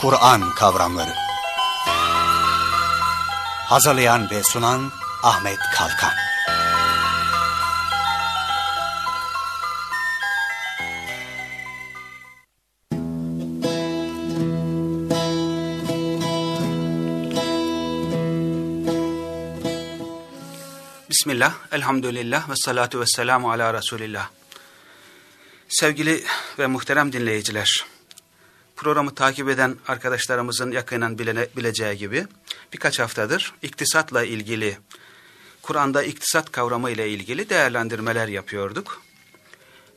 Kur'an kavramları. Hazırlayan ve sunan Ahmet Kalkan. Bismillah, elhamdülillah ve salatu ve selamu ala Resulillah. Sevgili ve muhterem dinleyiciler, programı takip eden arkadaşlarımızın yakından bilene, bileceği gibi birkaç haftadır iktisatla ilgili, Kur'an'da iktisat kavramı ile ilgili değerlendirmeler yapıyorduk.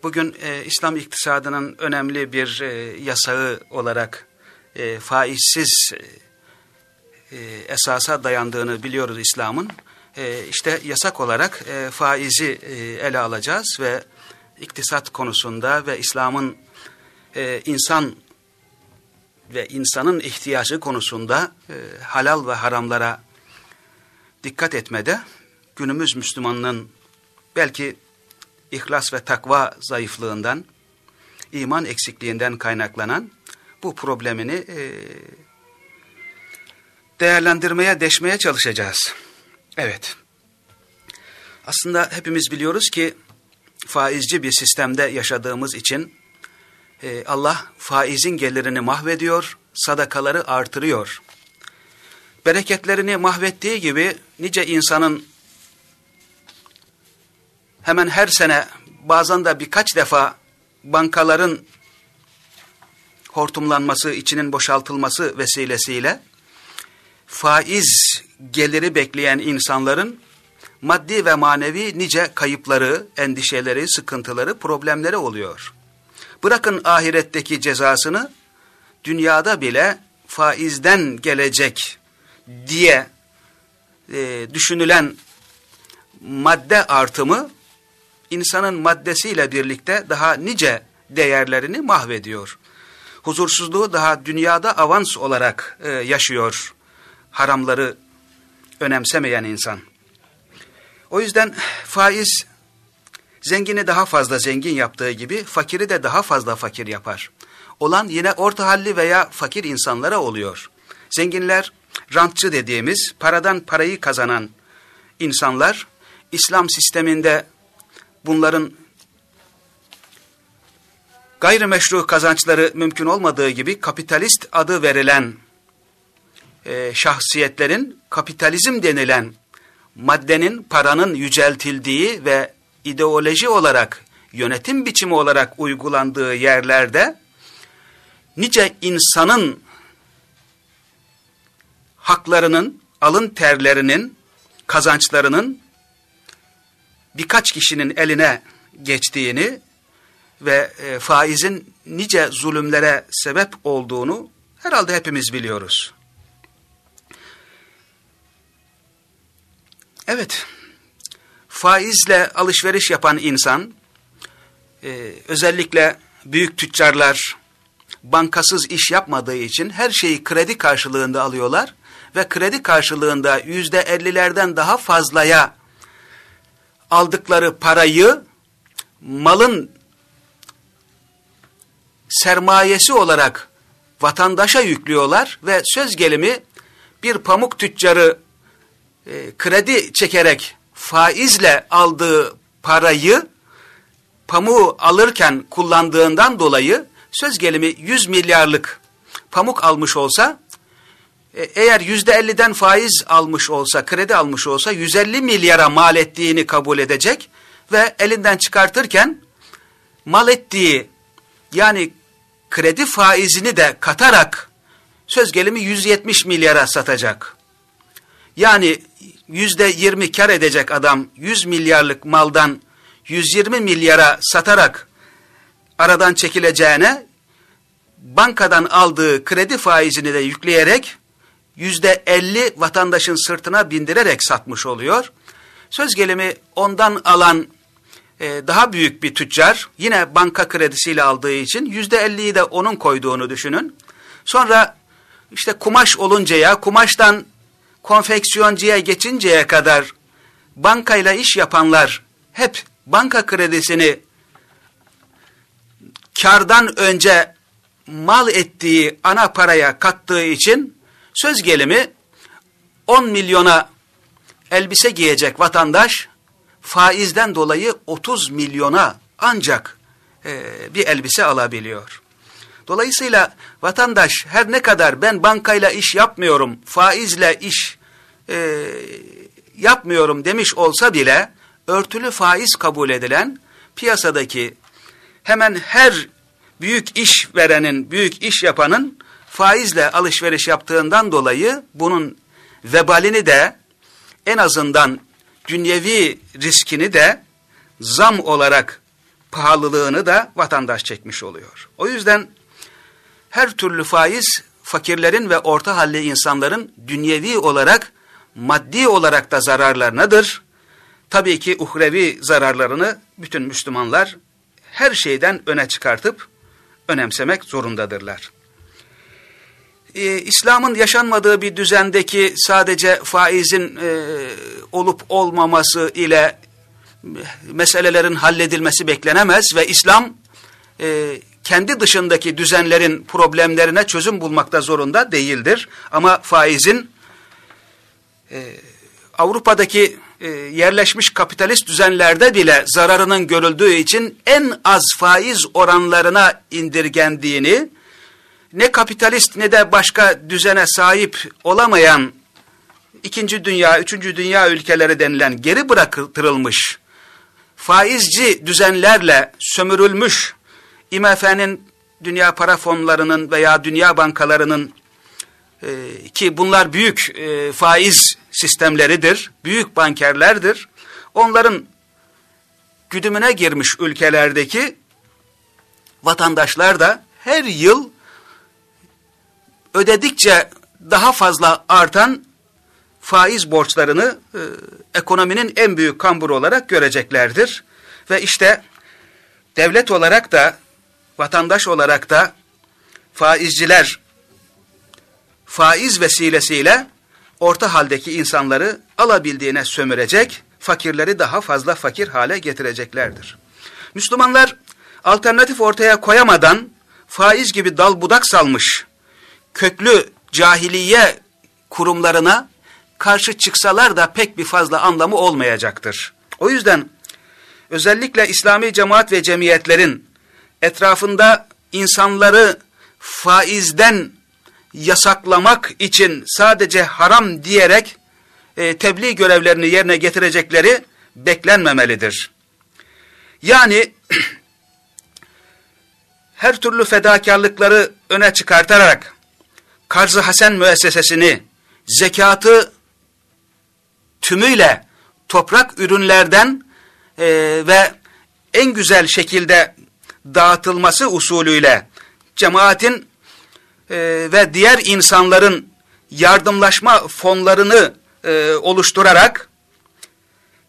Bugün e, İslam iktisadının önemli bir e, yasağı olarak e, faizsiz e, esasa dayandığını biliyoruz İslam'ın. E, işte yasak olarak e, faizi e, ele alacağız ve iktisat konusunda ve İslam'ın e, insan ve insanın ihtiyacı konusunda e, halal ve haramlara dikkat etmede günümüz Müslümanının belki ihlas ve takva zayıflığından, iman eksikliğinden kaynaklanan bu problemini e, değerlendirmeye, deşmeye çalışacağız. Evet. Aslında hepimiz biliyoruz ki faizci bir sistemde yaşadığımız için e, Allah faizin gelirini mahvediyor, sadakaları artırıyor. Bereketlerini mahvettiği gibi nice insanın hemen her sene bazen de birkaç defa bankaların hortumlanması, içinin boşaltılması vesilesiyle faiz geliri bekleyen insanların maddi ve manevi nice kayıpları, endişeleri, sıkıntıları, problemleri oluyor. Bırakın ahiretteki cezasını, dünyada bile faizden gelecek diye e, düşünülen madde artımı, insanın maddesiyle birlikte daha nice değerlerini mahvediyor. Huzursuzluğu daha dünyada avans olarak e, yaşıyor haramları önemsemeyen insan. O yüzden faiz zengini daha fazla zengin yaptığı gibi fakiri de daha fazla fakir yapar. Olan yine orta halli veya fakir insanlara oluyor. Zenginler rantçı dediğimiz paradan parayı kazanan insanlar İslam sisteminde bunların gayrimeşru kazançları mümkün olmadığı gibi kapitalist adı verilen e, şahsiyetlerin kapitalizm denilen maddenin, paranın yüceltildiği ve ideoloji olarak, yönetim biçimi olarak uygulandığı yerlerde nice insanın haklarının, alın terlerinin, kazançlarının birkaç kişinin eline geçtiğini ve e, faizin nice zulümlere sebep olduğunu herhalde hepimiz biliyoruz. Evet, faizle alışveriş yapan insan, e, özellikle büyük tüccarlar, bankasız iş yapmadığı için her şeyi kredi karşılığında alıyorlar ve kredi karşılığında yüzde ellilerden daha fazlaya aldıkları parayı malın sermayesi olarak vatandaşa yüklüyorlar ve söz gelimi bir pamuk tüccarı e, kredi çekerek faizle aldığı parayı pamuğu alırken kullandığından dolayı söz gelimi 100 milyarlık pamuk almış olsa e, eğer yüzde elliden faiz almış olsa, kredi almış olsa 150 milyara mal ettiğini kabul edecek ve elinden çıkartırken mal ettiği yani kredi faizini de katarak söz gelimi 170 milyara satacak. Yani yüzde yirmi kar edecek adam 100 milyarlık maldan 120 milyara satarak aradan çekileceğine bankadan aldığı kredi faizini de yükleyerek yüzde elli vatandaşın sırtına bindirerek satmış oluyor. Söz gelimi ondan alan e, daha büyük bir tüccar yine banka kredisiyle aldığı için yüzde elliyi de onun koyduğunu düşünün. Sonra işte kumaş oluncaya kumaştan konfeksiyoncuya geçinceye kadar bankayla iş yapanlar hep banka kredisini kardan önce mal ettiği ana paraya kattığı için söz gelimi 10 milyona elbise giyecek vatandaş faizden dolayı 30 milyona ancak e, bir elbise alabiliyor. Dolayısıyla vatandaş her ne kadar ben bankayla iş yapmıyorum, faizle iş e, yapmıyorum demiş olsa bile örtülü faiz kabul edilen piyasadaki hemen her büyük iş verenin, büyük iş yapanın faizle alışveriş yaptığından dolayı bunun vebalini de en azından dünyevi riskini de zam olarak pahalılığını da vatandaş çekmiş oluyor. O yüzden her türlü faiz fakirlerin ve orta halli insanların dünyevi olarak maddi olarak da zararlarınadır. Tabii ki uhrevi zararlarını bütün Müslümanlar her şeyden öne çıkartıp önemsemek zorundadırlar. Ee, İslam'ın yaşanmadığı bir düzendeki sadece faizin e, olup olmaması ile meselelerin halledilmesi beklenemez ve İslam e, kendi dışındaki düzenlerin problemlerine çözüm bulmakta zorunda değildir. Ama faizin e, Avrupa'daki e, yerleşmiş kapitalist düzenlerde bile zararının görüldüğü için en az faiz oranlarına indirgendiğini, ne kapitalist ne de başka düzene sahip olamayan ikinci dünya, üçüncü dünya ülkeleri denilen geri bırakılmış faizci düzenlerle sömürülmüş IMF'nin dünya para fonlarının veya dünya bankalarının e, ki bunlar büyük e, faiz sistemleridir, büyük bankerlerdir. Onların güdümüne girmiş ülkelerdeki vatandaşlar da her yıl ödedikçe daha fazla artan faiz borçlarını e, ekonominin en büyük kamburu olarak göreceklerdir. Ve işte devlet olarak da vatandaş olarak da faizciler faiz vesilesiyle orta haldeki insanları alabildiğine sömürecek, fakirleri daha fazla fakir hale getireceklerdir. Müslümanlar alternatif ortaya koyamadan faiz gibi dal budak salmış köklü cahiliye kurumlarına karşı çıksalar da pek bir fazla anlamı olmayacaktır. O yüzden özellikle İslami cemaat ve cemiyetlerin etrafında insanları faizden yasaklamak için sadece haram diyerek e, tebliğ görevlerini yerine getirecekleri beklenmemelidir. Yani her türlü fedakarlıkları öne çıkartarak Karz-ı Hasen müessesesini, zekatı tümüyle toprak ürünlerden e, ve en güzel şekilde dağıtılması usulüyle cemaatin e, ve diğer insanların yardımlaşma fonlarını e, oluşturarak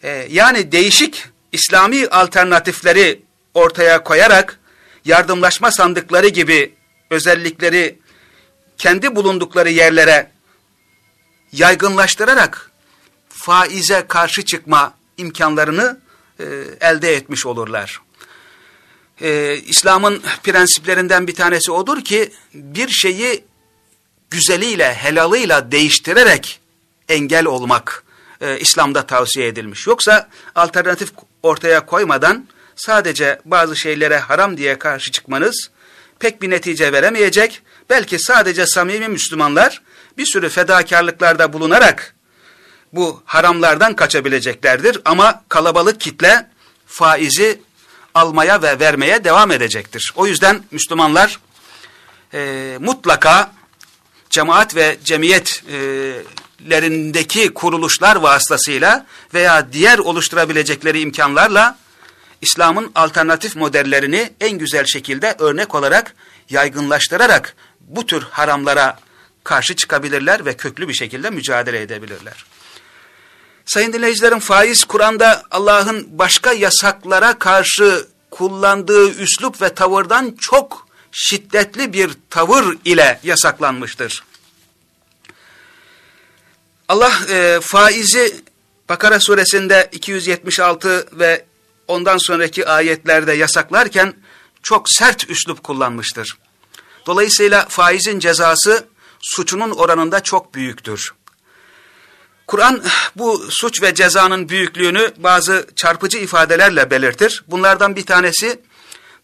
e, yani değişik İslami alternatifleri ortaya koyarak yardımlaşma sandıkları gibi özellikleri kendi bulundukları yerlere yaygınlaştırarak faize karşı çıkma imkanlarını e, elde etmiş olurlar. E, İslam'ın prensiplerinden bir tanesi odur ki bir şeyi güzeliyle, helalıyla değiştirerek engel olmak e, İslam'da tavsiye edilmiş. Yoksa alternatif ortaya koymadan sadece bazı şeylere haram diye karşı çıkmanız pek bir netice veremeyecek. Belki sadece samimi Müslümanlar bir sürü fedakarlıklarda bulunarak bu haramlardan kaçabileceklerdir. Ama kalabalık kitle faizi almaya ve vermeye devam edecektir. O yüzden Müslümanlar e, mutlaka cemaat ve cemiyetlerindeki kuruluşlar vasıtasıyla veya diğer oluşturabilecekleri imkanlarla İslam'ın alternatif modellerini en güzel şekilde örnek olarak yaygınlaştırarak bu tür haramlara karşı çıkabilirler ve köklü bir şekilde mücadele edebilirler. Sayın dinleyicilerim faiz Kur'an'da Allah'ın başka yasaklara karşı kullandığı üslup ve tavırdan çok şiddetli bir tavır ile yasaklanmıştır. Allah e, faizi Bakara suresinde 276 ve ondan sonraki ayetlerde yasaklarken çok sert üslup kullanmıştır. Dolayısıyla faizin cezası suçunun oranında çok büyüktür. Kur'an bu suç ve cezanın büyüklüğünü bazı çarpıcı ifadelerle belirtir. Bunlardan bir tanesi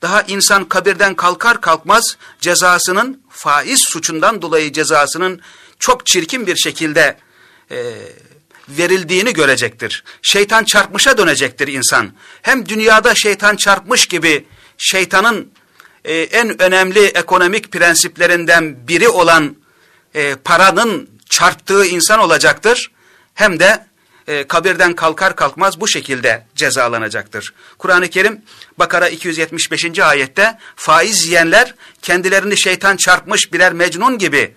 daha insan kabirden kalkar kalkmaz cezasının faiz suçundan dolayı cezasının çok çirkin bir şekilde e, verildiğini görecektir. Şeytan çarpmışa dönecektir insan. Hem dünyada şeytan çarpmış gibi şeytanın e, en önemli ekonomik prensiplerinden biri olan e, paranın çarptığı insan olacaktır. Hem de e, kabirden kalkar kalkmaz bu şekilde cezalanacaktır. Kur'an-ı Kerim Bakara 275. ayette faiz yiyenler kendilerini şeytan çarpmış birer mecnun gibi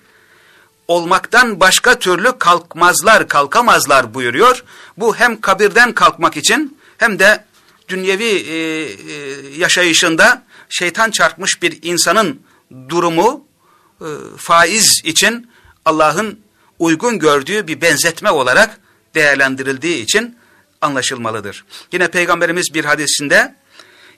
olmaktan başka türlü kalkmazlar, kalkamazlar buyuruyor. Bu hem kabirden kalkmak için hem de dünyevi e, e, yaşayışında şeytan çarpmış bir insanın durumu e, faiz için Allah'ın uygun gördüğü bir benzetme olarak değerlendirildiği için anlaşılmalıdır. Yine Peygamberimiz bir hadisinde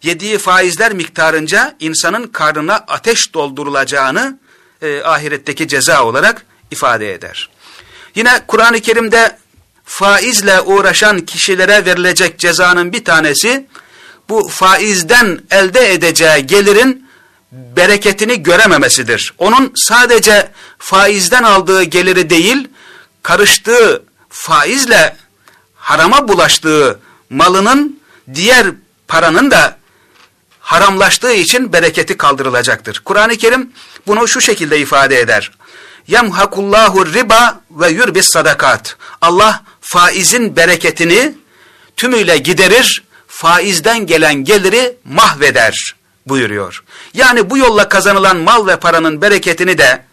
yediği faizler miktarınca insanın karnına ateş doldurulacağını e, ahiretteki ceza olarak ifade eder. Yine Kur'an-ı Kerim'de faizle uğraşan kişilere verilecek cezanın bir tanesi bu faizden elde edeceği gelirin bereketini görememesidir. Onun sadece faizden aldığı geliri değil, karıştığı faizle harama bulaştığı malının diğer paranın da haramlaştığı için bereketi kaldırılacaktır. Kur'an-ı Kerim bunu şu şekilde ifade eder. Yemhakullahu riba ve yurbis sadakat. Allah faizin bereketini tümüyle giderir, faizden gelen geliri mahveder buyuruyor. Yani bu yolla kazanılan mal ve paranın bereketini de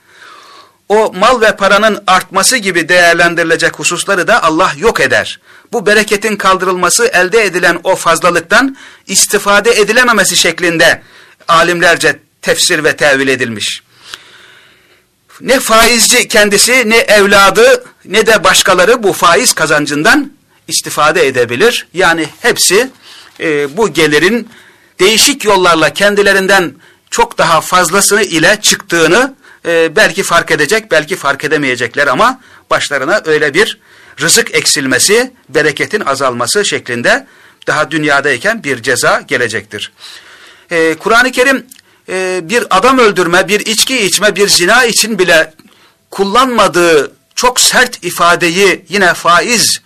o mal ve paranın artması gibi değerlendirilecek hususları da Allah yok eder. Bu bereketin kaldırılması elde edilen o fazlalıktan istifade edilememesi şeklinde alimlerce tefsir ve tevil edilmiş. Ne faizci kendisi ne evladı ne de başkaları bu faiz kazancından istifade edebilir. Yani hepsi e, bu gelirin değişik yollarla kendilerinden çok daha fazlasını ile çıktığını e, belki fark edecek, belki fark edemeyecekler ama başlarına öyle bir rızık eksilmesi, bereketin azalması şeklinde daha dünyadayken bir ceza gelecektir. E, Kur'an-ı Kerim e, bir adam öldürme, bir içki içme, bir zina için bile kullanmadığı çok sert ifadeyi yine faiz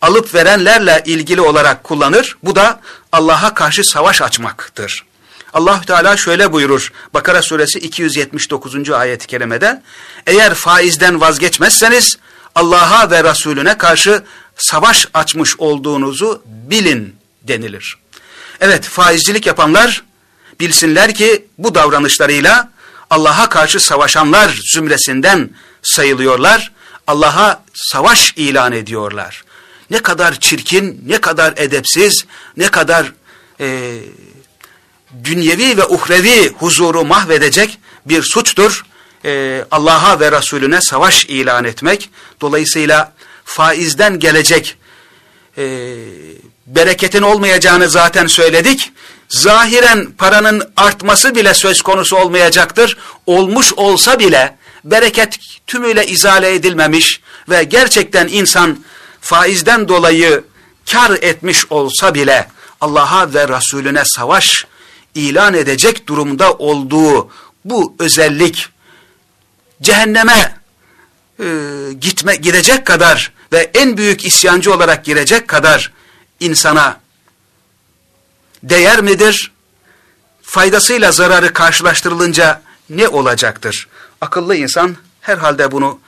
alıp verenlerle ilgili olarak kullanır. Bu da Allah'a karşı savaş açmaktır. Allahü Teala şöyle buyurur Bakara suresi 279. ayet-i kerimede eğer faizden vazgeçmezseniz Allah'a ve Resulüne karşı savaş açmış olduğunuzu bilin denilir. Evet faizcilik yapanlar bilsinler ki bu davranışlarıyla Allah'a karşı savaşanlar zümresinden sayılıyorlar. Allah'a savaş ilan ediyorlar. Ne kadar çirkin, ne kadar edepsiz, ne kadar e, dünyevi ve uhrevi huzuru mahvedecek bir suçtur. Ee, Allah'a ve Resulüne savaş ilan etmek. Dolayısıyla faizden gelecek e, bereketin olmayacağını zaten söyledik. Zahiren paranın artması bile söz konusu olmayacaktır. Olmuş olsa bile bereket tümüyle izale edilmemiş ve gerçekten insan faizden dolayı kar etmiş olsa bile Allah'a ve Resulüne savaş ilan edecek durumda olduğu bu özellik cehenneme e, gitme gidecek kadar ve en büyük isyancı olarak girecek kadar insana değer midir? Faydasıyla zararı karşılaştırılınca ne olacaktır? Akıllı insan herhalde bunu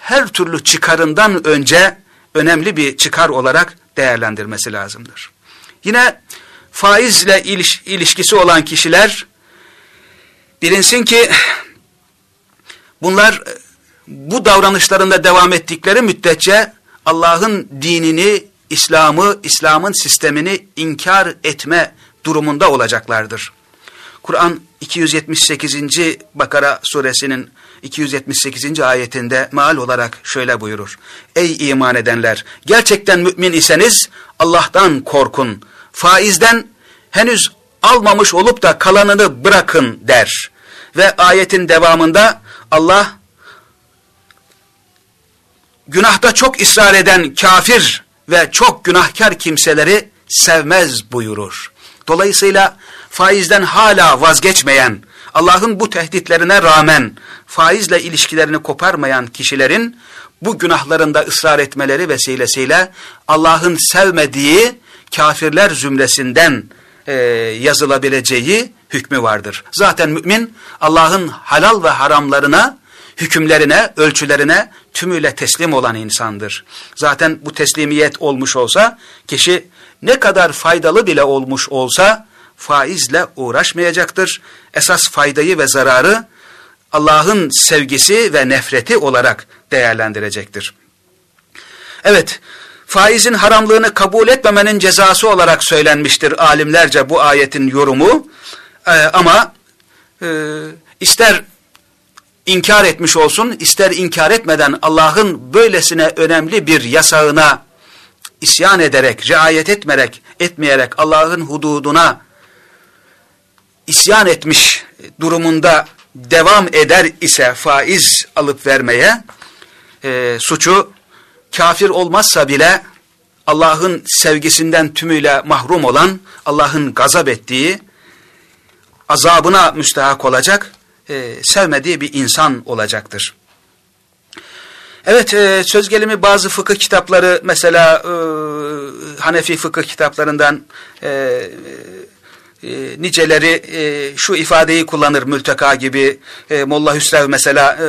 her türlü çıkarından önce önemli bir çıkar olarak değerlendirmesi lazımdır. Yine faizle iliş, ilişkisi olan kişiler bilinsin ki bunlar bu davranışlarında devam ettikleri müddetçe Allah'ın dinini, İslam'ı, İslam'ın sistemini inkar etme durumunda olacaklardır. Kur'an 278. Bakara suresinin 278. ayetinde meal olarak şöyle buyurur. Ey iman edenler! Gerçekten mümin iseniz Allah'tan faizden henüz almamış olup da kalanını bırakın der. Ve ayetin devamında Allah günahta çok ısrar eden kafir ve çok günahkar kimseleri sevmez buyurur. Dolayısıyla faizden hala vazgeçmeyen, Allah'ın bu tehditlerine rağmen faizle ilişkilerini koparmayan kişilerin bu günahlarında ısrar etmeleri vesilesiyle Allah'ın sevmediği kafirler zümresinden e, yazılabileceği hükmü vardır. Zaten mümin Allah'ın halal ve haramlarına, hükümlerine, ölçülerine tümüyle teslim olan insandır. Zaten bu teslimiyet olmuş olsa kişi ne kadar faydalı bile olmuş olsa faizle uğraşmayacaktır. Esas faydayı ve zararı Allah'ın sevgisi ve nefreti olarak değerlendirecektir. Evet, faizin haramlığını kabul etmemenin cezası olarak söylenmiştir alimlerce bu ayetin yorumu. Ee, ama e, ister inkar etmiş olsun, ister inkar etmeden Allah'ın böylesine önemli bir yasağına isyan ederek, riayet etmerek, etmeyerek Allah'ın hududuna isyan etmiş durumunda devam eder ise faiz alıp vermeye, e, suçu kafir olmazsa bile Allah'ın sevgisinden tümüyle mahrum olan, Allah'ın gazap ettiği, azabına müstahak olacak, e, sevmediği bir insan olacaktır. Evet, e, söz gelimi bazı fıkıh kitapları, mesela e, Hanefi fıkıh kitaplarından e, e, niceleri e, şu ifadeyi kullanır mülteka gibi, e, Molla Hüsrev mesela e,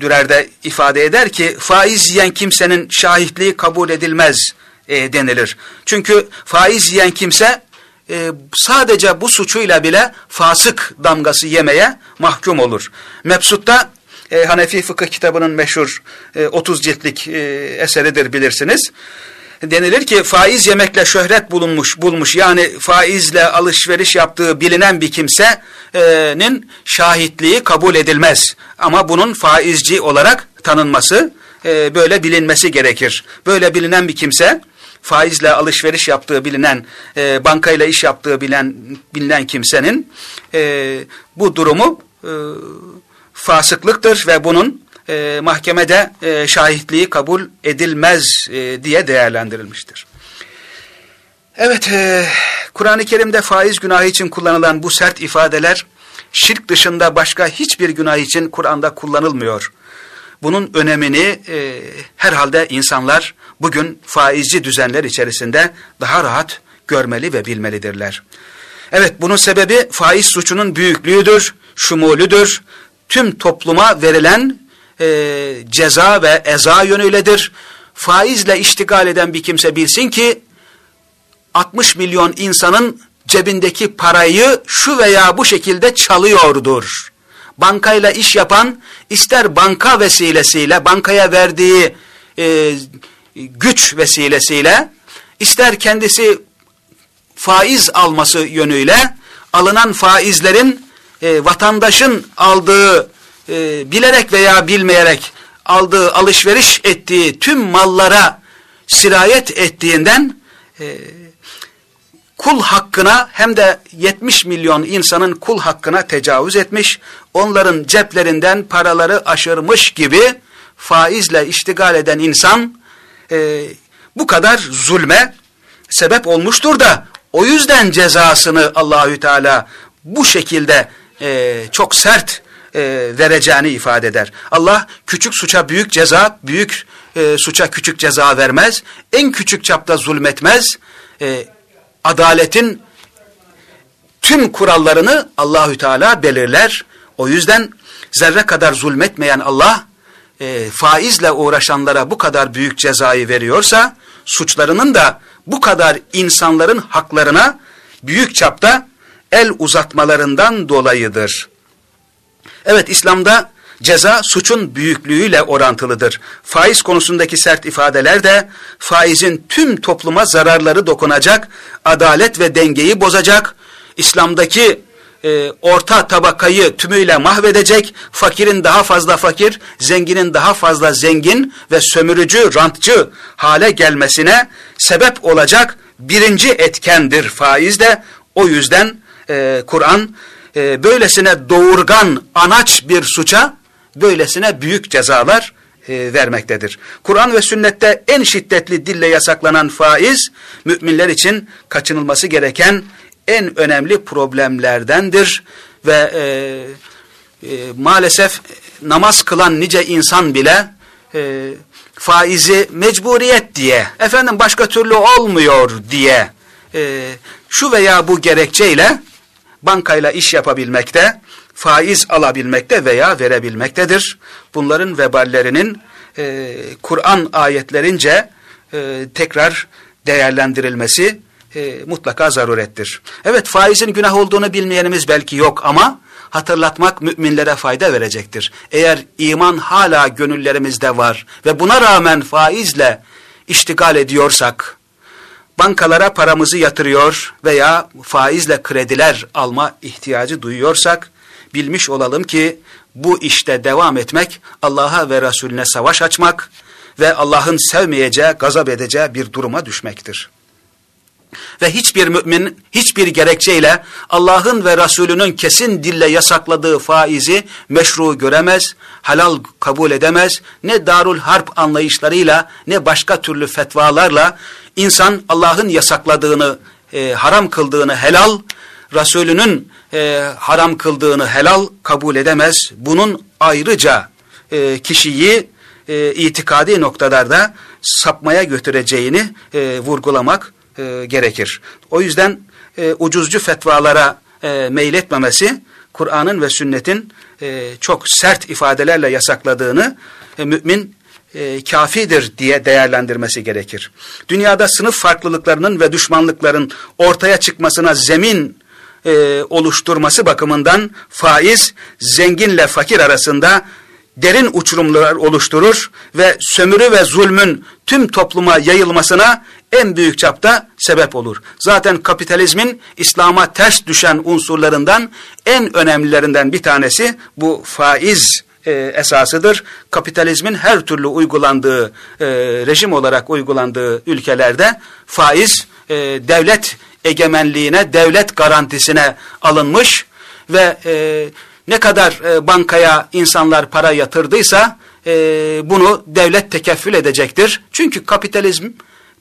Dürer'de ifade eder ki, faiz yiyen kimsenin şahitliği kabul edilmez e, denilir. Çünkü faiz yiyen kimse e, sadece bu suçuyla bile fasık damgası yemeye mahkum olur. Mebsut'ta e, Hanefi fıkıh kitabının meşhur e, 30 ciltlik e, eseridir bilirsiniz. Denilir ki faiz yemekle şöhret bulunmuş, bulmuş yani faizle alışveriş yaptığı bilinen bir kimsenin şahitliği kabul edilmez. Ama bunun faizci olarak tanınması, e, böyle bilinmesi gerekir. Böyle bilinen bir kimse faizle alışveriş yaptığı bilinen, e, bankayla iş yaptığı bilen, bilinen kimsenin e, bu durumu e, fasıklıktır ve bunun e, mahkemede e, şahitliği kabul edilmez e, diye değerlendirilmiştir. Evet, e, Kur'an-ı Kerim'de faiz günahı için kullanılan bu sert ifadeler, şirk dışında başka hiçbir günah için Kur'an'da kullanılmıyor. Bunun önemini e, herhalde insanlar bugün faizci düzenler içerisinde daha rahat görmeli ve bilmelidirler. Evet bunun sebebi faiz suçunun büyüklüğüdür, şumulüdür. Tüm topluma verilen e, ceza ve eza yönüyledir. Faizle iştigal eden bir kimse bilsin ki 60 milyon insanın cebindeki parayı şu veya bu şekilde çalıyordur. Bankayla iş yapan ister banka vesilesiyle bankaya verdiği e, güç vesilesiyle ister kendisi faiz alması yönüyle alınan faizlerin e, vatandaşın aldığı e, bilerek veya bilmeyerek aldığı alışveriş ettiği tüm mallara sirayet ettiğinden e, kul hakkına hem de 70 milyon insanın kul hakkına tecavüz etmiş, onların ceplerinden paraları aşırmış gibi faizle iştigal eden insan e, bu kadar zulme sebep olmuştur da o yüzden cezasını Allahü Teala bu şekilde e, çok sert e, vereceğini ifade eder. Allah küçük suça büyük ceza, büyük e, suça küçük ceza vermez. En küçük çapta zulmetmez. E, adaletin tüm kurallarını Allahü Teala belirler. O yüzden zerre kadar zulmetmeyen Allah e, faizle uğraşanlara bu kadar büyük cezayı veriyorsa suçlarının da bu kadar insanların haklarına büyük çapta el uzatmalarından dolayıdır. Evet İslam'da ceza suçun büyüklüğüyle orantılıdır. Faiz konusundaki sert ifadeler de faizin tüm topluma zararları dokunacak, adalet ve dengeyi bozacak, İslam'daki e, orta tabakayı tümüyle mahvedecek, fakirin daha fazla fakir, zenginin daha fazla zengin ve sömürücü, rantçı hale gelmesine sebep olacak birinci etkendir faiz de. O yüzden e, Kur'an e, böylesine doğurgan, anaç bir suça böylesine büyük cezalar e, vermektedir. Kur'an ve sünnette en şiddetli dille yasaklanan faiz, müminler için kaçınılması gereken en önemli problemlerdendir. Ve e, e, maalesef namaz kılan nice insan bile e, faizi mecburiyet diye, efendim başka türlü olmuyor diye, e, şu veya bu gerekçeyle bankayla iş yapabilmekte, faiz alabilmekte veya verebilmektedir. Bunların veballerinin e, Kur'an ayetlerince e, tekrar değerlendirilmesi e, mutlaka zarurettir. Evet faizin günah olduğunu bilmeyenimiz belki yok ama hatırlatmak müminlere fayda verecektir. Eğer iman hala gönüllerimizde var ve buna rağmen faizle iştigal ediyorsak, bankalara paramızı yatırıyor veya faizle krediler alma ihtiyacı duyuyorsak, bilmiş olalım ki bu işte devam etmek Allah'a ve Resulüne savaş açmak ve Allah'ın sevmeyeceği, gazap edeceği bir duruma düşmektir. Ve hiçbir mümin hiçbir gerekçeyle Allah'ın ve Resulünün kesin dille yasakladığı faizi meşru göremez, halal kabul edemez. Ne darul harp anlayışlarıyla ne başka türlü fetvalarla insan Allah'ın yasakladığını, e, haram kıldığını helal, Resulünün e, haram kıldığını helal kabul edemez. Bunun ayrıca e, kişiyi e, itikadi noktalarda sapmaya götüreceğini e, vurgulamak e, gerekir. O yüzden e, ucuzcu fetvalara e, meyletmemesi, Kur'an'ın ve sünnetin e, çok sert ifadelerle yasakladığını e, mümin e, kafidir diye değerlendirmesi gerekir. Dünyada sınıf farklılıklarının ve düşmanlıkların ortaya çıkmasına zemin e, oluşturması bakımından faiz zenginle fakir arasında derin uçurumlar oluşturur ve sömürü ve zulmün tüm topluma yayılmasına en büyük çapta sebep olur. Zaten kapitalizmin İslam'a ters düşen unsurlarından en önemlilerinden bir tanesi bu faiz e, esasıdır. Kapitalizmin her türlü uygulandığı, e, rejim olarak uygulandığı ülkelerde faiz e, devlet egemenliğine, devlet garantisine alınmış ve e, ne kadar e, bankaya insanlar para yatırdıysa e, bunu devlet tekeffül edecektir. Çünkü kapitalizm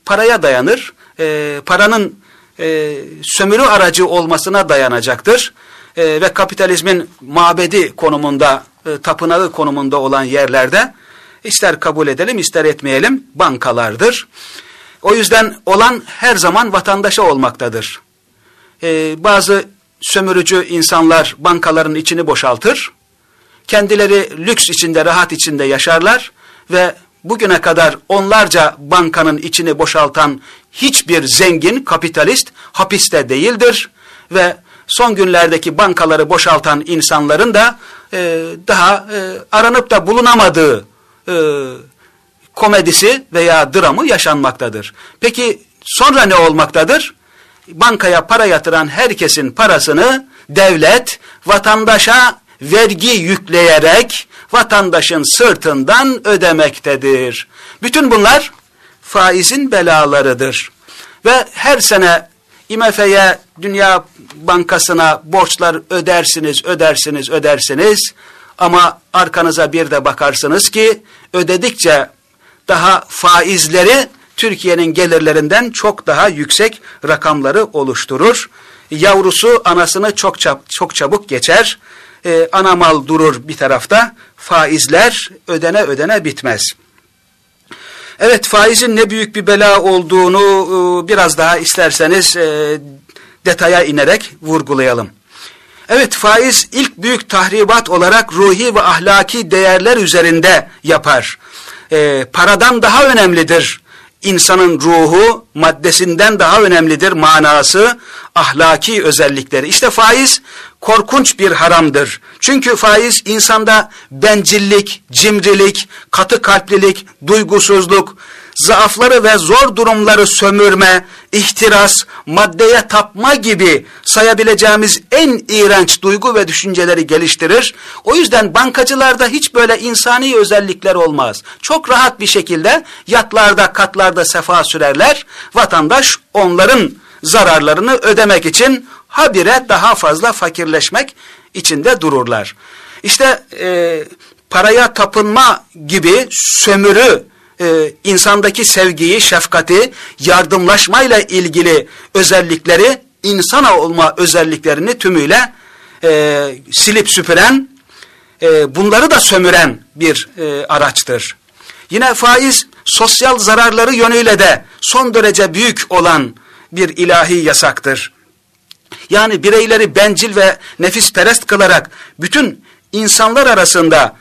paraya dayanır. E, paranın e, sömürü aracı olmasına dayanacaktır. E, ve kapitalizmin mabedi konumunda, e, tapınağı konumunda olan yerlerde ister kabul edelim ister etmeyelim bankalardır. O yüzden olan her zaman vatandaşa olmaktadır. Ee, bazı sömürücü insanlar bankaların içini boşaltır. Kendileri lüks içinde, rahat içinde yaşarlar ve bugüne kadar onlarca bankanın içini boşaltan hiçbir zengin kapitalist hapiste değildir ve son günlerdeki bankaları boşaltan insanların da e, daha e, aranıp da bulunamadığı e, komedisi veya dramı yaşanmaktadır. Peki sonra ne olmaktadır? Bankaya para yatıran herkesin parasını devlet vatandaşa vergi yükleyerek vatandaşın sırtından ödemektedir. Bütün bunlar faizin belalarıdır. Ve her sene IMF'ye, Dünya Bankası'na borçlar ödersiniz, ödersiniz, ödersiniz. Ama arkanıza bir de bakarsınız ki ödedikçe daha faizleri Türkiye'nin gelirlerinden çok daha yüksek rakamları oluşturur. Yavrusu anasını çok, çab çok çabuk geçer. Ee, ana durur bir tarafta. Faizler ödene ödene bitmez. Evet faizin ne büyük bir bela olduğunu e, biraz daha isterseniz e, detaya inerek vurgulayalım. Evet faiz ilk büyük tahribat olarak ruhi ve ahlaki değerler üzerinde yapar e, paradan daha önemlidir. İnsanın ruhu maddesinden daha önemlidir manası, ahlaki özellikleri. İşte faiz korkunç bir haramdır. Çünkü faiz insanda bencillik, cimrilik, katı kalplilik, duygusuzluk, zaafları ve zor durumları sömürme, ihtiras, maddeye tapma gibi sayabileceğimiz en iğrenç duygu ve düşünceleri geliştirir. O yüzden bankacılarda hiç böyle insani özellikler olmaz. Çok rahat bir şekilde yatlarda, katlarda sefa sürerler. Vatandaş onların zararlarını ödemek için habire daha fazla fakirleşmek içinde dururlar. İşte e, paraya tapınma gibi sömürü, e, insandaki sevgiyi, şefkati, yardımlaşmayla ilgili özellikleri, insana olma özelliklerini tümüyle e, silip süpüren, e, bunları da sömüren bir e, araçtır. Yine faiz sosyal zararları yönüyle de son derece büyük olan bir ilahi yasaktır. Yani bireyleri bencil ve nefisperest kılarak bütün insanlar arasında,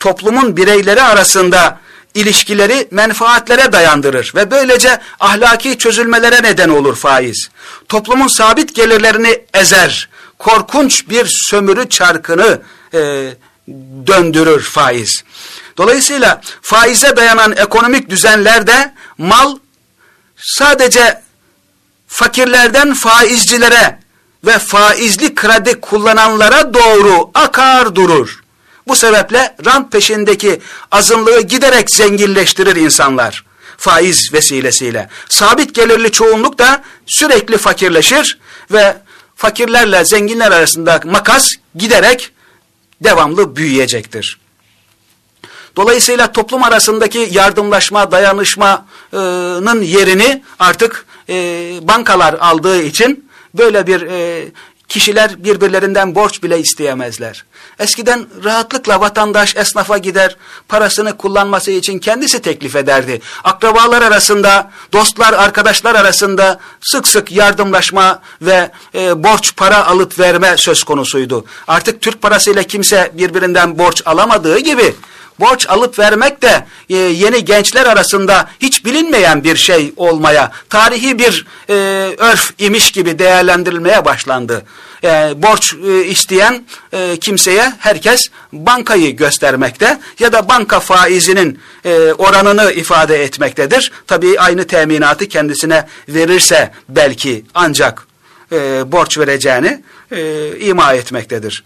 toplumun bireyleri arasında ilişkileri menfaatlere dayandırır ve böylece ahlaki çözülmelere neden olur faiz. Toplumun sabit gelirlerini ezer, korkunç bir sömürü çarkını e, döndürür faiz. Dolayısıyla faize dayanan ekonomik düzenlerde mal sadece fakirlerden faizcilere ve faizli kredi kullananlara doğru akar durur. Bu sebeple rant peşindeki azınlığı giderek zenginleştirir insanlar faiz vesilesiyle. Sabit gelirli çoğunluk da sürekli fakirleşir ve fakirlerle zenginler arasında makas giderek devamlı büyüyecektir. Dolayısıyla toplum arasındaki yardımlaşma, dayanışmanın yerini artık e, bankalar aldığı için böyle bir e, kişiler birbirlerinden borç bile isteyemezler. Eskiden rahatlıkla vatandaş esnafa gider, parasını kullanması için kendisi teklif ederdi. Akrabalar arasında, dostlar, arkadaşlar arasında sık sık yardımlaşma ve e, borç para alıp verme söz konusuydu. Artık Türk parasıyla kimse birbirinden borç alamadığı gibi borç alıp vermek de e, yeni gençler arasında hiç bilinmeyen bir şey olmaya, tarihi bir e, örf imiş gibi değerlendirilmeye başlandı. E, borç e, isteyen e, kimseye herkes bankayı göstermekte ya da banka faizinin e, oranını ifade etmektedir. Tabii aynı teminatı kendisine verirse belki ancak e, borç vereceğini e, ima etmektedir.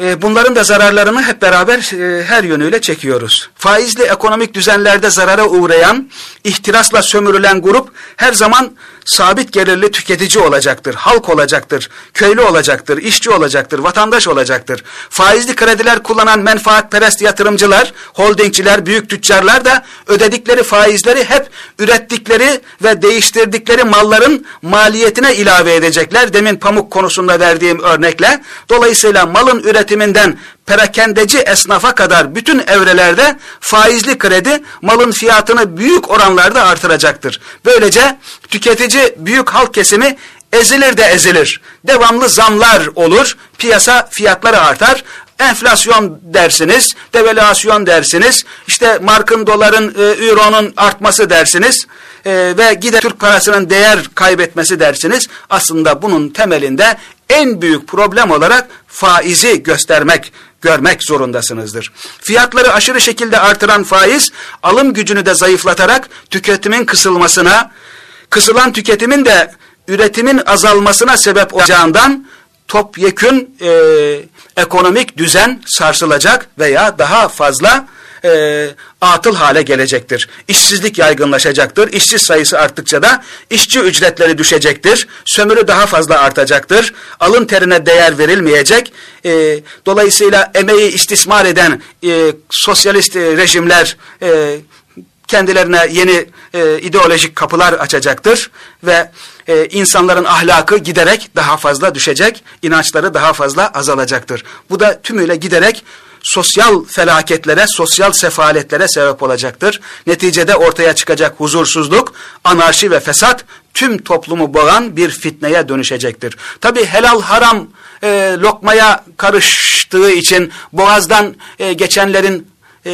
E, bunların da zararlarını hep beraber e, her yönüyle çekiyoruz. Faizli ekonomik düzenlerde zarara uğrayan, ihtirasla sömürülen grup her zaman sabit gelirli tüketici olacaktır, halk olacaktır, köylü olacaktır, işçi olacaktır, vatandaş olacaktır. Faizli krediler kullanan menfaatperest yatırımcılar, holdingçiler, büyük tüccarlar da ödedikleri faizleri hep ürettikleri ve değiştirdikleri malların maliyetine ilave edecekler. Demin pamuk konusunda verdiğim örnekle. Dolayısıyla malın üretiminden perakendeci esnafa kadar bütün evrelerde faizli kredi malın fiyatını büyük oranlarda artıracaktır. Böylece tüketici büyük halk kesimi ezilir de ezilir. Devamlı zamlar olur, piyasa fiyatları artar. Enflasyon dersiniz, devalüasyon dersiniz, işte markın, doların, e, euronun artması dersiniz e, ve gider Türk parasının değer kaybetmesi dersiniz. Aslında bunun temelinde en büyük problem olarak faizi göstermek görmek zorundasınızdır. Fiyatları aşırı şekilde artıran faiz alım gücünü de zayıflatarak tüketimin kısılmasına, kısılan tüketimin de üretimin azalmasına sebep olacağından topyekün e, ekonomik düzen sarsılacak veya daha fazla e, atıl hale gelecektir. İşsizlik yaygınlaşacaktır. İşsiz sayısı arttıkça da işçi ücretleri düşecektir. Sömürü daha fazla artacaktır. Alın terine değer verilmeyecek. E, dolayısıyla emeği istismar eden e, sosyalist e, rejimler e, kendilerine yeni e, ideolojik kapılar açacaktır ve e, insanların ahlakı giderek daha fazla düşecek, inançları daha fazla azalacaktır. Bu da tümüyle giderek sosyal felaketlere, sosyal sefaletlere sebep olacaktır. Neticede ortaya çıkacak huzursuzluk, anarşi ve fesat tüm toplumu boğan bir fitneye dönüşecektir. Tabi helal haram e, lokmaya karıştığı için boğazdan e, geçenlerin e,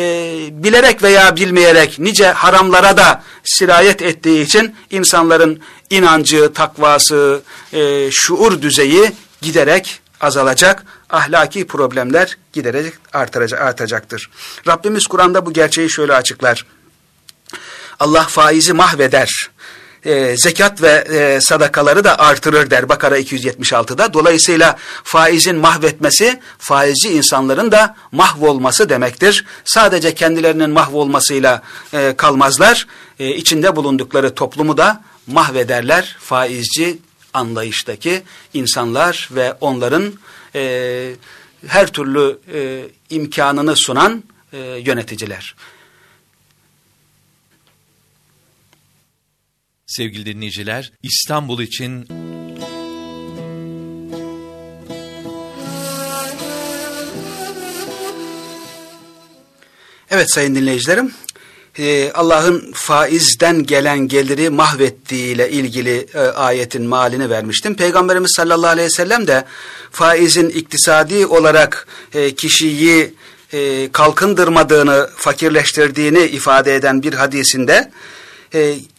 bilerek veya bilmeyerek nice haramlara da sirayet ettiği için insanların inancı, takvası, e, şuur düzeyi giderek azalacak, ahlaki problemler giderek artıracak, artacaktır. Rabbimiz Kur'an'da bu gerçeği şöyle açıklar. Allah faizi mahveder, e, zekat ve e, sadakaları da artırır der Bakara 276'da. Dolayısıyla faizin mahvetmesi, faizci insanların da mahvolması demektir. Sadece kendilerinin mahvolmasıyla e, kalmazlar, e, içinde bulundukları toplumu da mahvederler faizci anlayıştaki insanlar ve onların e, her türlü e, imkanını sunan e, yöneticiler. Sevgili dinleyiciler, İstanbul için Evet sayın dinleyicilerim, e, Allah'ın faizden gelen geliri mahvettiğiyle ilgili e, ayetin malini vermiştim. Peygamberimiz sallallahu aleyhi ve sellem de faizin iktisadi olarak e, kişiyi kalkındırmadığını, fakirleştirdiğini ifade eden bir hadisinde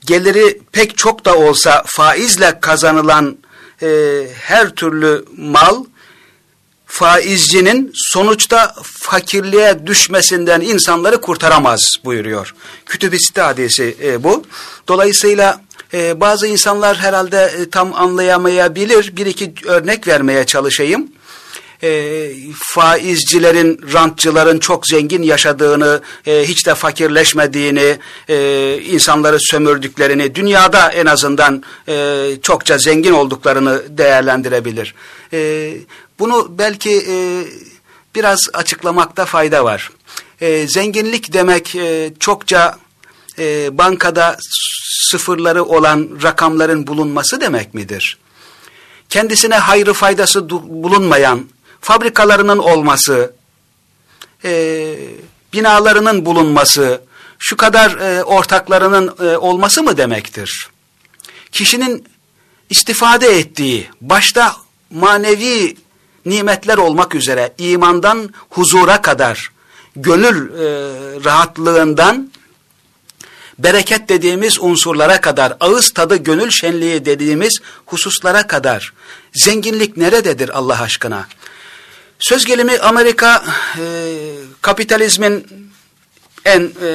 geliri pek çok da olsa faizle kazanılan her türlü mal faizcinin sonuçta fakirliğe düşmesinden insanları kurtaramaz buyuruyor. Kütüb-i hadisi e, bu. Dolayısıyla e, bazı insanlar herhalde e, tam anlayamayabilir. Bir iki örnek vermeye çalışayım. E, faizcilerin, rantçıların çok zengin yaşadığını, e, hiç de fakirleşmediğini, e, insanları sömürdüklerini, dünyada en azından e, çokça zengin olduklarını değerlendirebilir. E, bunu belki e, biraz açıklamakta fayda var. E, zenginlik demek e, çokça e, bankada sıfırları olan rakamların bulunması demek midir? Kendisine hayrı faydası bulunmayan fabrikalarının olması, e, binalarının bulunması, şu kadar e, ortaklarının e, olması mı demektir? Kişinin istifade ettiği, başta manevi nimetler olmak üzere imandan huzura kadar, gönül e, rahatlığından bereket dediğimiz unsurlara kadar, ağız tadı gönül şenliği dediğimiz hususlara kadar zenginlik nerededir Allah aşkına? Söz gelimi Amerika e, kapitalizmin en e,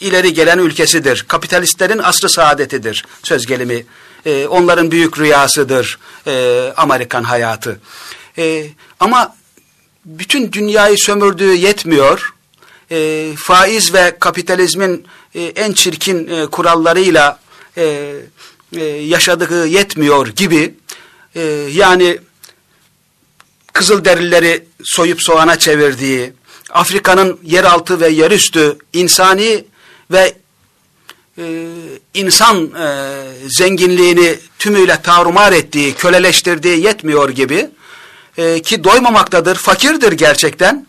ileri gelen ülkesidir. Kapitalistlerin asrı saadetidir söz gelimi. E, onların büyük rüyasıdır e, Amerikan hayatı. E, ama bütün dünyayı sömürdüğü yetmiyor. E, faiz ve kapitalizmin e, en çirkin e, kurallarıyla e, e, yaşadığı yetmiyor gibi e, yani Kızılderilileri soyup soğana çevirdiği, Afrika'nın yeraltı ve yerüstü insani ve e, insan zenginliğini tümüyle tarumar ettiği, köleleştirdiği yetmiyor gibi e, ki doymamaktadır, fakirdir gerçekten.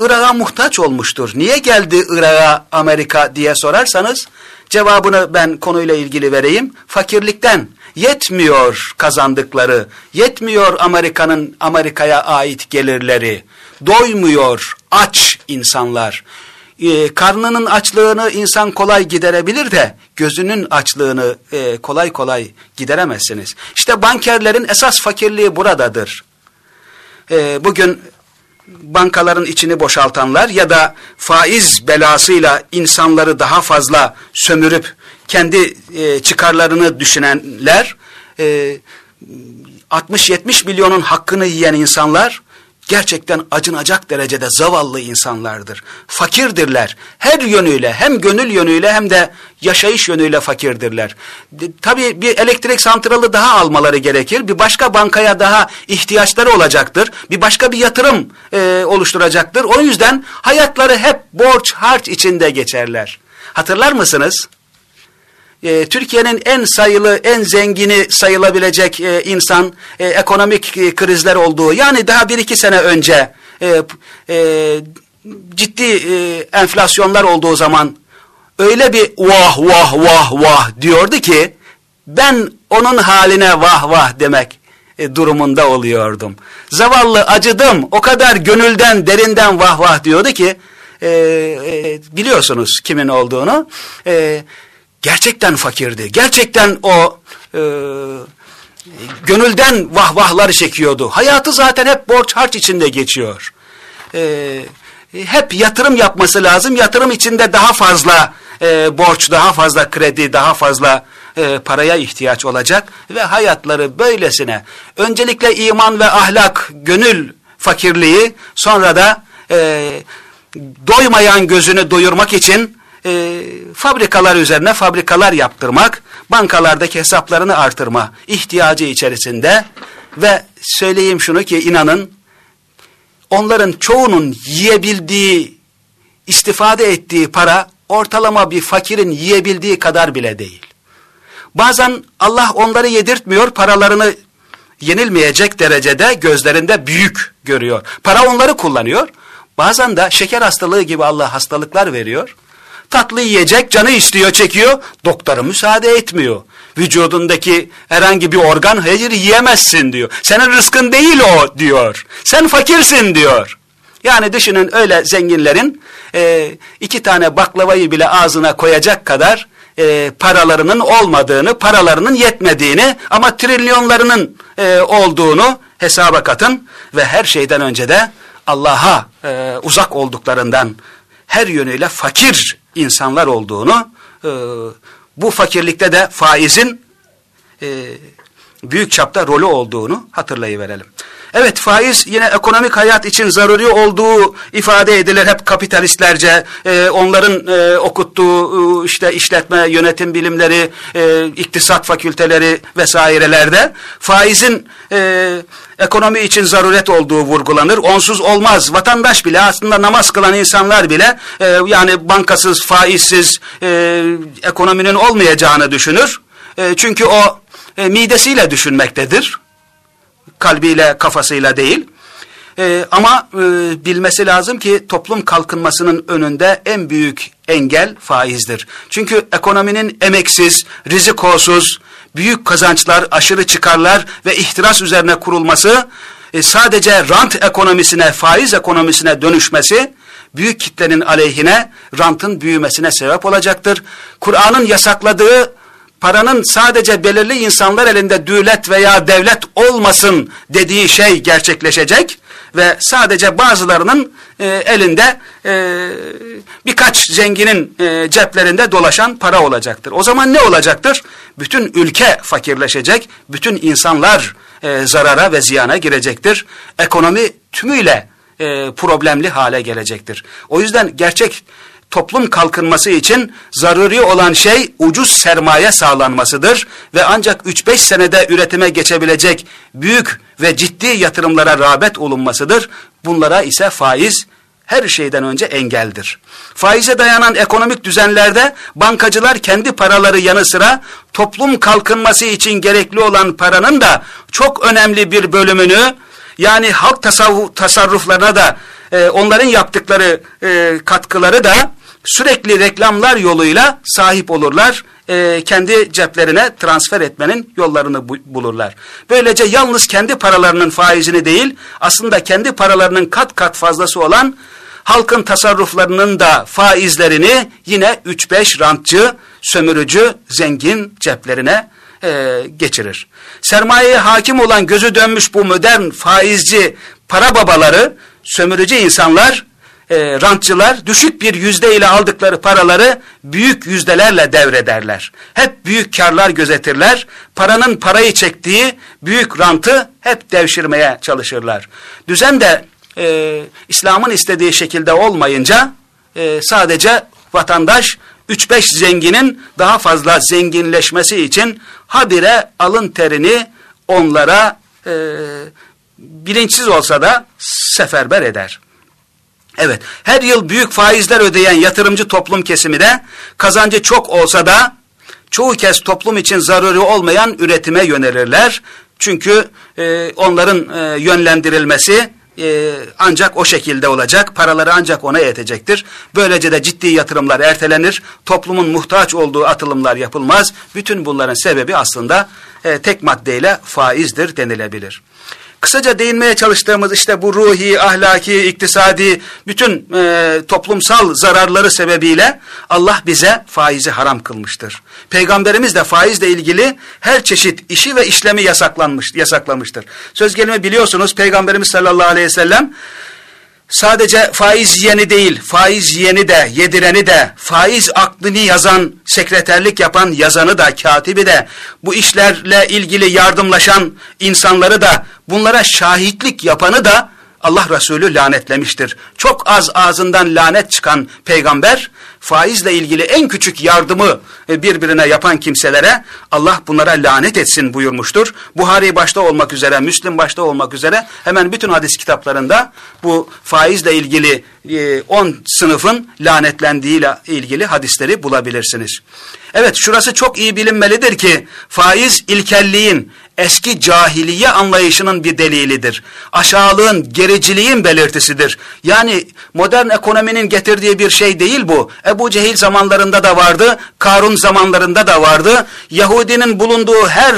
Irak'a muhtaç olmuştur. Niye geldi Irak'a Amerika diye sorarsanız cevabını ben konuyla ilgili vereyim. Fakirlikten yetmiyor kazandıkları, yetmiyor Amerika'nın Amerika'ya ait gelirleri, doymuyor aç insanlar. Ee, karnının açlığını insan kolay giderebilir de gözünün açlığını e, kolay kolay gideremezsiniz. İşte bankerlerin esas fakirliği buradadır e, bugün bankaların içini boşaltanlar ya da faiz belasıyla insanları daha fazla sömürüp kendi e, çıkarlarını düşünenler e, 60-70 milyonun hakkını yiyen insanlar gerçekten acınacak derecede zavallı insanlardır. Fakirdirler. Her yönüyle hem gönül yönüyle hem de yaşayış yönüyle fakirdirler. Tabii bir elektrik santralı daha almaları gerekir. Bir başka bankaya daha ihtiyaçları olacaktır. Bir başka bir yatırım e, oluşturacaktır. O yüzden hayatları hep borç harç içinde geçerler. Hatırlar mısınız? E, Türkiye'nin en sayılı, en zengini sayılabilecek e, insan e, ekonomik e, krizler olduğu, yani daha bir iki sene önce ciddi enflasyonlar olduğu zaman öyle bir vah vah vah vah diyordu ki, ben onun haline vah vah demek durumunda oluyordum. Zavallı acıdım, o kadar gönülden, derinden vah vah diyordu ki, biliyorsunuz kimin olduğunu, e, gerçekten fakirdi. Gerçekten o e, gönülden vahvahlar çekiyordu. Hayatı zaten hep borç harç içinde geçiyor. E, hep yatırım yapması lazım. Yatırım içinde daha fazla e, borç, daha fazla kredi, daha fazla e, paraya ihtiyaç olacak. Ve hayatları böylesine öncelikle iman ve ahlak, gönül fakirliği sonra da e, doymayan gözünü doyurmak için e, fabrikalar üzerine fabrikalar yaptırmak, bankalardaki hesaplarını artırma ihtiyacı içerisinde ve söyleyeyim şunu ki inanın onların çoğunun yiyebildiği, istifade ettiği para ortalama bir fakirin yiyebildiği kadar bile değil. Bazen Allah onları yedirtmiyor, paralarını yenilmeyecek derecede gözlerinde büyük görüyor. Para onları kullanıyor. Bazen de şeker hastalığı gibi Allah hastalıklar veriyor. Tatlı yiyecek, canı istiyor, çekiyor. Doktoru müsaade etmiyor. Vücudundaki herhangi bir organ hayır yiyemezsin diyor. Senin rızkın değil o diyor. Sen fakirsin diyor. Yani düşünün öyle zenginlerin e, iki tane baklavayı bile ağzına koyacak kadar e, paralarının olmadığını, paralarının yetmediğini ama trilyonlarının e, olduğunu hesaba katın ve her şeyden önce de Allah'a e, uzak olduklarından her yönüyle fakir insanlar olduğunu, e, bu fakirlikte de faizin e, büyük çapta rolü olduğunu hatırlayıverelim. Evet faiz yine ekonomik hayat için zaruri olduğu ifade edilir hep kapitalistlerce. E, onların e, okuttuğu e, işte işletme, yönetim bilimleri, e, iktisat fakülteleri vesairelerde faizin e, ekonomi için zaruret olduğu vurgulanır. Onsuz olmaz. Vatandaş bile aslında namaz kılan insanlar bile e, yani bankasız, faizsiz e, ekonominin olmayacağını düşünür. E, çünkü o e, midesiyle düşünmektedir kalbiyle kafasıyla değil. Ee, ama e, bilmesi lazım ki toplum kalkınmasının önünde en büyük engel faizdir. Çünkü ekonominin emeksiz, rizikosuz, büyük kazançlar, aşırı çıkarlar ve ihtiras üzerine kurulması e, sadece rant ekonomisine, faiz ekonomisine dönüşmesi büyük kitlenin aleyhine rantın büyümesine sebep olacaktır. Kur'an'ın yasakladığı paranın sadece belirli insanlar elinde dület veya devlet olmasın dediği şey gerçekleşecek ve sadece bazılarının e, elinde e, birkaç zenginin e, ceplerinde dolaşan para olacaktır. O zaman ne olacaktır? Bütün ülke fakirleşecek, bütün insanlar e, zarara ve ziyana girecektir. Ekonomi tümüyle e, problemli hale gelecektir. O yüzden gerçek toplum kalkınması için zaruri olan şey ucuz sermaye sağlanmasıdır ve ancak 3-5 senede üretime geçebilecek büyük ve ciddi yatırımlara rağbet olunmasıdır. Bunlara ise faiz her şeyden önce engeldir. Faize dayanan ekonomik düzenlerde bankacılar kendi paraları yanı sıra toplum kalkınması için gerekli olan paranın da çok önemli bir bölümünü yani halk tasarruflarına da e, onların yaptıkları e, katkıları da sürekli reklamlar yoluyla sahip olurlar. E, kendi ceplerine transfer etmenin yollarını bu, bulurlar. Böylece yalnız kendi paralarının faizini değil aslında kendi paralarının kat kat fazlası olan halkın tasarruflarının da faizlerini yine 3-5 rantçı, sömürücü, zengin ceplerine e, geçirir. Sermayeye hakim olan gözü dönmüş bu modern faizci para babaları, sömürücü insanlar e, rantçılar düşük bir yüzde ile aldıkları paraları büyük yüzdelerle devrederler. Hep büyük karlar gözetirler. Paranın parayı çektiği büyük rantı hep devşirmeye çalışırlar. Düzen de e, İslam'ın istediği şekilde olmayınca e, sadece vatandaş 3-5 zenginin daha fazla zenginleşmesi için habire alın terini onlara e, bilinçsiz olsa da seferber eder. Evet, her yıl büyük faizler ödeyen yatırımcı toplum kesimi de kazancı çok olsa da çoğu kez toplum için zaruri olmayan üretime yönelirler. Çünkü e, onların e, yönlendirilmesi e, ancak o şekilde olacak, paraları ancak ona yetecektir. Böylece de ciddi yatırımlar ertelenir, toplumun muhtaç olduğu atılımlar yapılmaz. Bütün bunların sebebi aslında e, tek maddeyle faizdir denilebilir. Kısaca değinmeye çalıştığımız işte bu ruhi, ahlaki, iktisadi bütün e, toplumsal zararları sebebiyle Allah bize faizi haram kılmıştır. Peygamberimiz de faizle ilgili her çeşit işi ve işlemi yasaklanmış, yasaklamıştır. Söz gelimi biliyorsunuz Peygamberimiz sallallahu aleyhi ve sellem sadece faiz yiyeni değil, faiz yiyeni de, yedireni de, faiz aklını yazan, sekreterlik yapan yazanı da, katibi de, bu işlerle ilgili yardımlaşan insanları da, bunlara şahitlik yapanı da Allah Resulü lanetlemiştir. Çok az ağzından lanet çıkan peygamber faizle ilgili en küçük yardımı e, birbirine yapan kimselere Allah bunlara lanet etsin buyurmuştur. Buhari başta olmak üzere, Müslim başta olmak üzere hemen bütün hadis kitaplarında bu faizle ilgili 10 e, sınıfın lanetlendiğiyle ilgili hadisleri bulabilirsiniz. Evet şurası çok iyi bilinmelidir ki faiz ilkelliğin, eski cahiliye anlayışının bir delilidir. Aşağılığın, gericiliğin belirtisidir. Yani modern ekonominin getirdiği bir şey değil bu. Ebu Cehil zamanlarında da vardı, Karun zamanlarında da vardı. Yahudinin bulunduğu her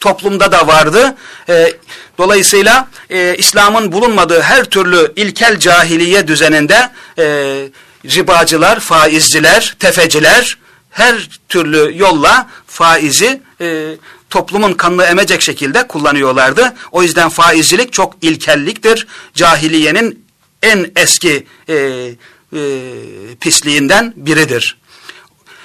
toplumda da vardı. E, dolayısıyla e, İslam'ın bulunmadığı her türlü ilkel cahiliye düzeninde e, ribacılar, faizciler, tefeciler her türlü yolla faizi e, toplumun kanını emecek şekilde kullanıyorlardı. O yüzden faizcilik çok ilkelliktir. Cahiliyenin en eski e, e, pisliğinden biridir.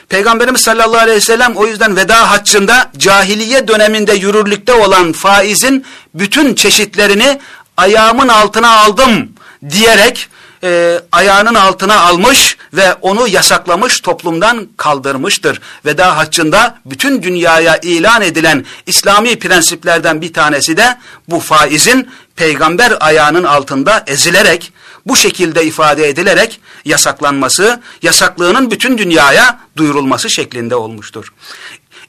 Peygamberimiz sallallahu aleyhi ve sellem o yüzden veda haccında cahiliye döneminde yürürlükte olan faizin bütün çeşitlerini ayağımın altına aldım diyerek e, ayağının altına almış ve onu yasaklamış toplumdan kaldırmıştır. Veda haccında bütün dünyaya ilan edilen İslami prensiplerden bir tanesi de bu faizin peygamber ayağının altında ezilerek bu şekilde ifade edilerek yasaklanması, yasaklığının bütün dünyaya duyurulması şeklinde olmuştur.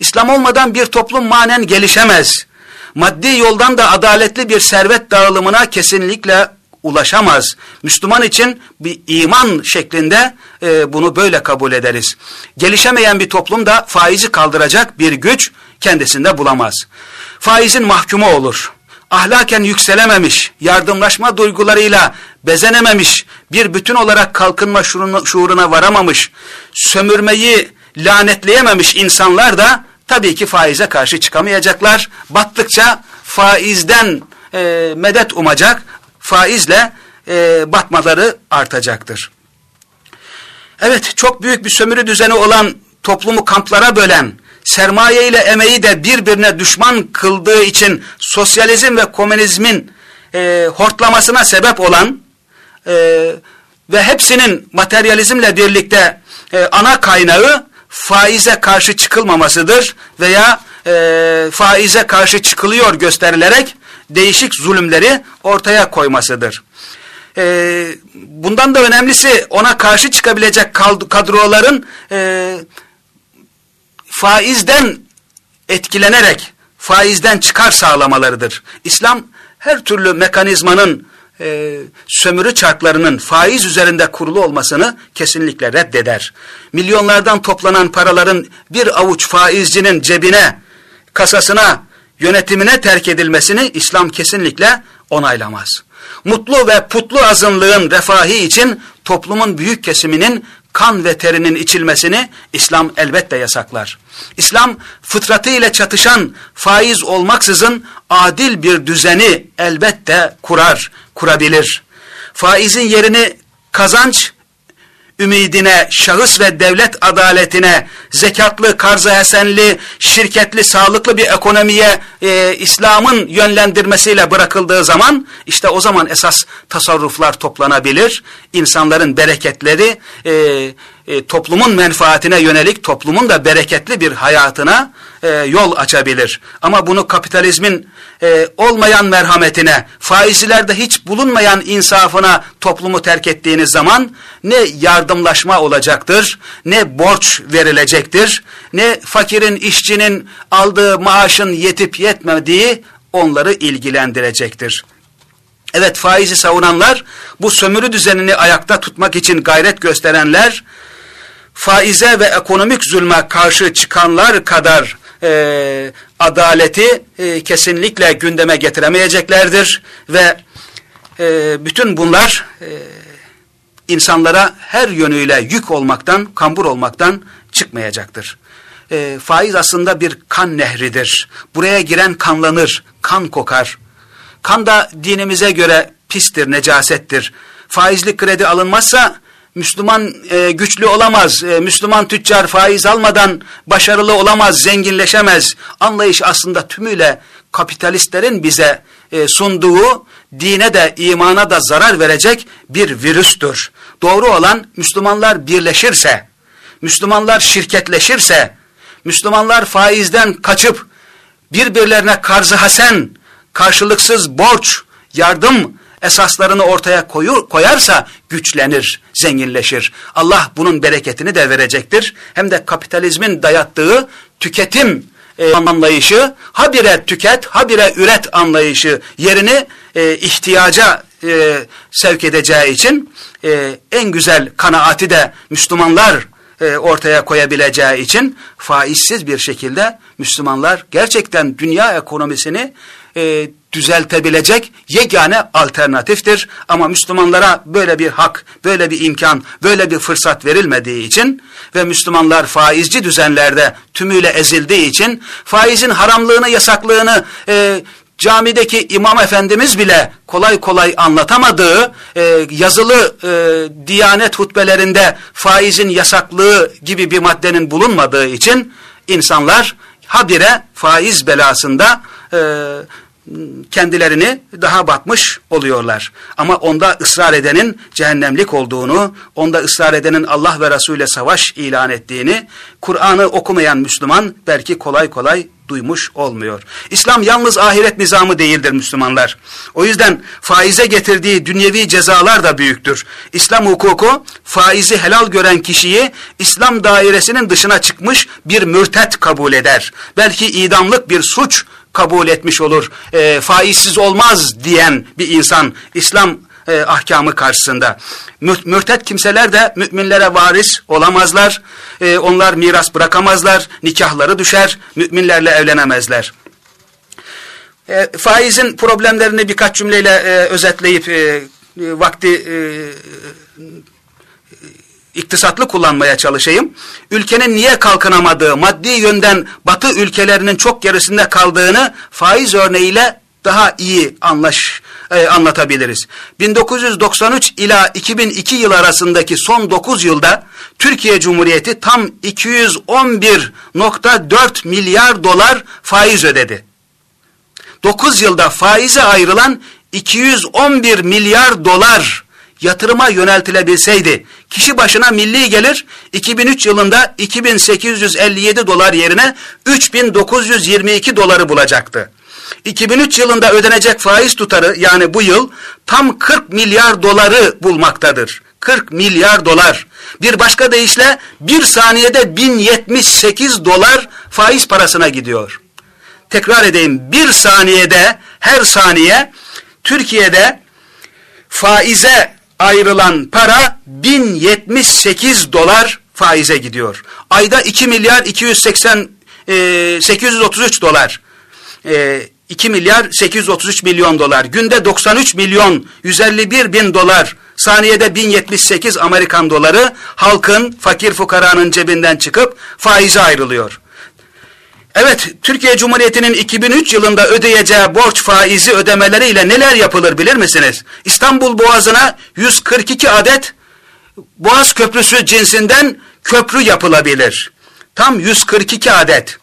İslam olmadan bir toplum manen gelişemez. Maddi yoldan da adaletli bir servet dağılımına kesinlikle ulaşamaz. Müslüman için bir iman şeklinde e, bunu böyle kabul ederiz. Gelişemeyen bir toplum da faizi kaldıracak bir güç kendisinde bulamaz. Faizin mahkumu olur. Ahlaken yükselememiş, yardımlaşma duygularıyla bezenememiş, bir bütün olarak kalkınma şuuruna, varamamış, sömürmeyi lanetleyememiş insanlar da tabii ki faize karşı çıkamayacaklar. Battıkça faizden e, medet umacak faizle e, batmaları artacaktır. Evet çok büyük bir sömürü düzeni olan toplumu kamplara bölen, sermaye ile emeği de birbirine düşman kıldığı için sosyalizm ve komünizmin e, hortlamasına sebep olan e, ve hepsinin materyalizmle birlikte e, ana kaynağı faize karşı çıkılmamasıdır veya e, faize karşı çıkılıyor gösterilerek değişik zulümleri ortaya koymasıdır. Ee, bundan da önemlisi ona karşı çıkabilecek kadroların e, faizden etkilenerek faizden çıkar sağlamalarıdır. İslam her türlü mekanizmanın e, sömürü çarklarının faiz üzerinde kurulu olmasını kesinlikle reddeder. Milyonlardan toplanan paraların bir avuç faizcinin cebine, kasasına yönetimine terk edilmesini İslam kesinlikle onaylamaz. Mutlu ve putlu azınlığın refahı için toplumun büyük kesiminin kan ve terinin içilmesini İslam elbette yasaklar. İslam fıtratı ile çatışan faiz olmaksızın adil bir düzeni elbette kurar, kurabilir. Faizin yerini kazanç ümidine, şahıs ve devlet adaletine, zekatlı, karza esenli, şirketli, sağlıklı bir ekonomiye e, İslam'ın yönlendirmesiyle bırakıldığı zaman işte o zaman esas tasarruflar toplanabilir. İnsanların bereketleri e, e, toplumun menfaatine yönelik toplumun da bereketli bir hayatına e, yol açabilir. Ama bunu kapitalizmin e, olmayan merhametine, faizlerde hiç bulunmayan insafına toplumu terk ettiğiniz zaman ne yardımlaşma olacaktır, ne borç verilecektir, ne fakirin, işçinin aldığı maaşın yetip yetmediği onları ilgilendirecektir. Evet faizi savunanlar, bu sömürü düzenini ayakta tutmak için gayret gösterenler, faize ve ekonomik zulme karşı çıkanlar kadar e, adaleti e, kesinlikle gündeme getiremeyeceklerdir ve e, bütün bunlar e, insanlara her yönüyle yük olmaktan, kambur olmaktan çıkmayacaktır. E, faiz aslında bir kan nehridir. Buraya giren kanlanır, kan kokar. Kan da dinimize göre pistir, necasettir. Faizli kredi alınmazsa Müslüman e, güçlü olamaz, e, Müslüman tüccar faiz almadan başarılı olamaz, zenginleşemez. Anlayış aslında tümüyle kapitalistlerin bize e, sunduğu dine de imana da zarar verecek bir virüstür. Doğru olan Müslümanlar birleşirse, Müslümanlar şirketleşirse, Müslümanlar faizden kaçıp birbirlerine karzı hasen, karşılıksız borç, yardım esaslarını ortaya koyur, koyarsa güçlenir, zenginleşir. Allah bunun bereketini de verecektir. Hem de kapitalizmin dayattığı tüketim e, anlayışı, habire tüket, habire üret anlayışı yerini e, ihtiyaca e, sevk edeceği için e, en güzel kanaati de Müslümanlar e, ortaya koyabileceği için faizsiz bir şekilde Müslümanlar gerçekten dünya ekonomisini e, düzeltebilecek yegane alternatiftir. Ama Müslümanlara böyle bir hak, böyle bir imkan, böyle bir fırsat verilmediği için ve Müslümanlar faizci düzenlerde tümüyle ezildiği için faizin haramlığını, yasaklığını e, camideki imam efendimiz bile kolay kolay anlatamadığı e, yazılı e, diyanet hutbelerinde faizin yasaklığı gibi bir maddenin bulunmadığı için insanlar habire faiz belasında e, kendilerini daha batmış oluyorlar. Ama onda ısrar edenin cehennemlik olduğunu, onda ısrar edenin Allah ve Resulü savaş ilan ettiğini, Kur'an'ı okumayan Müslüman belki kolay kolay duymuş olmuyor. İslam yalnız ahiret nizamı değildir Müslümanlar. O yüzden faize getirdiği dünyevi cezalar da büyüktür. İslam hukuku faizi helal gören kişiyi İslam dairesinin dışına çıkmış bir mürtet kabul eder. Belki idamlık bir suç kabul etmiş olur. E, faizsiz olmaz diyen bir insan İslam e, ahkamı karşısında. Mürtet kimseler de müminlere varis olamazlar. E, onlar miras bırakamazlar. Nikahları düşer. Müminlerle evlenemezler. E, faizin problemlerini birkaç cümleyle e, özetleyip e, vakti e, iktisatlı kullanmaya çalışayım. Ülkenin niye kalkınamadığı, maddi yönden batı ülkelerinin çok gerisinde kaldığını faiz örneğiyle daha iyi anlaş, e, anlatabiliriz. 1993 ila 2002 yıl arasındaki son 9 yılda Türkiye Cumhuriyeti tam 211.4 milyar dolar faiz ödedi. 9 yılda faize ayrılan 211 milyar dolar yatırıma yöneltilebilseydi kişi başına milli gelir 2003 yılında 2857 dolar yerine 3922 doları bulacaktı. 2003 yılında ödenecek faiz tutarı yani bu yıl tam 40 milyar doları bulmaktadır. 40 milyar dolar. Bir başka deyişle bir saniyede 1078 dolar faiz parasına gidiyor. Tekrar edeyim bir saniyede her saniye Türkiye'de faize ayrılan para 1078 dolar faize gidiyor. Ayda 2 milyar 280 e, 833 dolar. E, 2 milyar 833 milyon dolar. Günde 93 milyon 151 bin dolar. Saniyede 1078 Amerikan doları halkın, fakir fukaranın cebinden çıkıp faize ayrılıyor. Evet, Türkiye Cumhuriyeti'nin 2003 yılında ödeyeceği borç faizi ödemeleriyle neler yapılır bilir misiniz? İstanbul Boğazı'na 142 adet Boğaz Köprüsü cinsinden köprü yapılabilir. Tam 142 adet.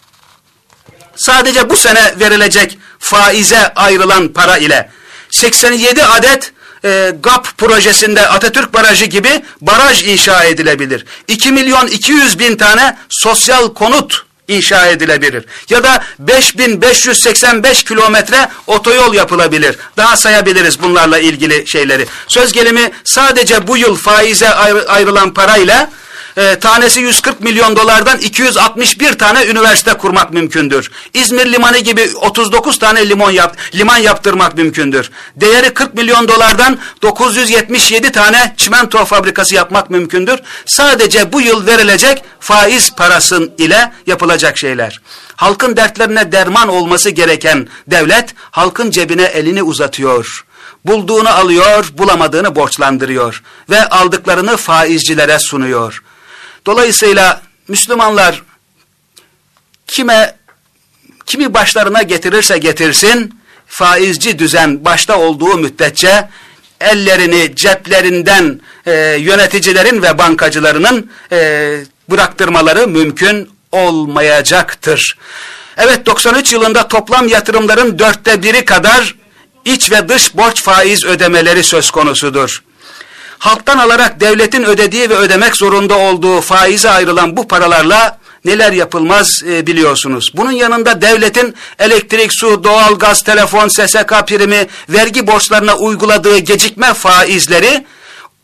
Sadece bu sene verilecek faize ayrılan para ile 87 adet e, GAP projesinde Atatürk Barajı gibi baraj inşa edilebilir. 2 milyon 200 bin tane sosyal konut inşa edilebilir. Ya da 5585 kilometre otoyol yapılabilir. Daha sayabiliriz bunlarla ilgili şeyleri. Söz gelimi sadece bu yıl faize ayrılan parayla e, tanesi 140 milyon dolardan 261 tane üniversite kurmak mümkündür. İzmir limanı gibi 39 tane limon yap, liman yaptırmak mümkündür. Değeri 40 milyon dolardan 977 tane çimento fabrikası yapmak mümkündür. Sadece bu yıl verilecek faiz parasın ile yapılacak şeyler. Halkın dertlerine derman olması gereken devlet halkın cebine elini uzatıyor bulduğunu alıyor, bulamadığını borçlandırıyor ve aldıklarını faizcilere sunuyor. Dolayısıyla Müslümanlar kime kimi başlarına getirirse getirsin faizci düzen başta olduğu müddetçe ellerini ceplerinden e, yöneticilerin ve bankacılarının e, bıraktırmaları mümkün olmayacaktır. Evet 93 yılında toplam yatırımların dörtte biri kadar iç ve dış borç faiz ödemeleri söz konusudur. Halktan alarak devletin ödediği ve ödemek zorunda olduğu faize ayrılan bu paralarla neler yapılmaz e, biliyorsunuz. Bunun yanında devletin elektrik, su, doğal gaz, telefon, SSK primi, vergi borçlarına uyguladığı gecikme faizleri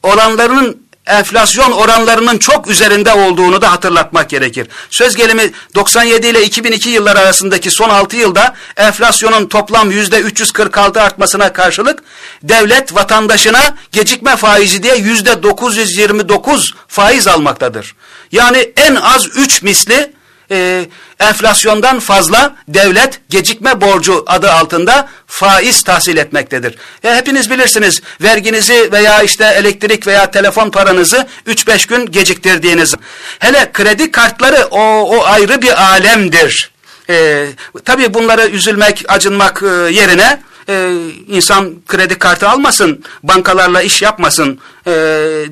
olanlarının enflasyon oranlarının çok üzerinde olduğunu da hatırlatmak gerekir. Söz gelimi 97 ile 2002 yıllar arasındaki son 6 yılda enflasyonun toplam %346 artmasına karşılık devlet vatandaşına gecikme faizi diye %929 faiz almaktadır. Yani en az 3 misli e, enflasyondan fazla devlet gecikme borcu adı altında faiz tahsil etmektedir. Ya hepiniz bilirsiniz verginizi veya işte elektrik veya telefon paranızı 3-5 gün geciktirdiğiniz. Hele kredi kartları o, o ayrı bir alemdir. Ee, tabii bunları üzülmek, acınmak e, yerine e, insan kredi kartı almasın, bankalarla iş yapmasın e,